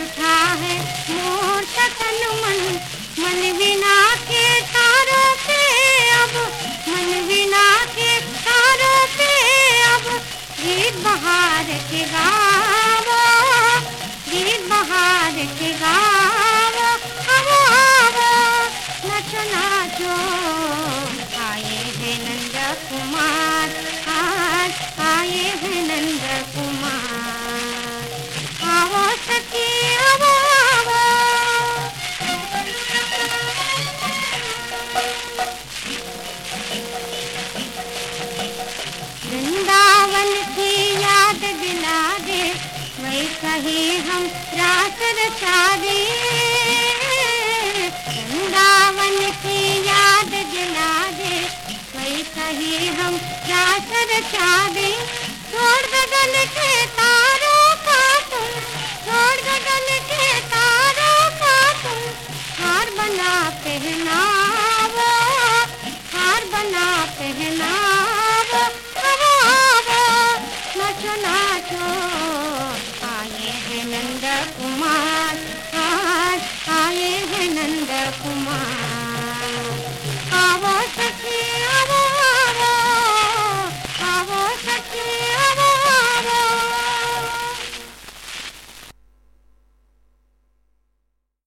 उठा है। मोटा तन मन मन बिना के तारों पे अब, मन बिना के तारों पे अब गीत बहार के गावो गीत बहार के गावो, आवो आवो नचो। चाहे हम रात रचा दे वृंदावन की याद दिला दे। कोई कहे हम रात रचा दे नाचो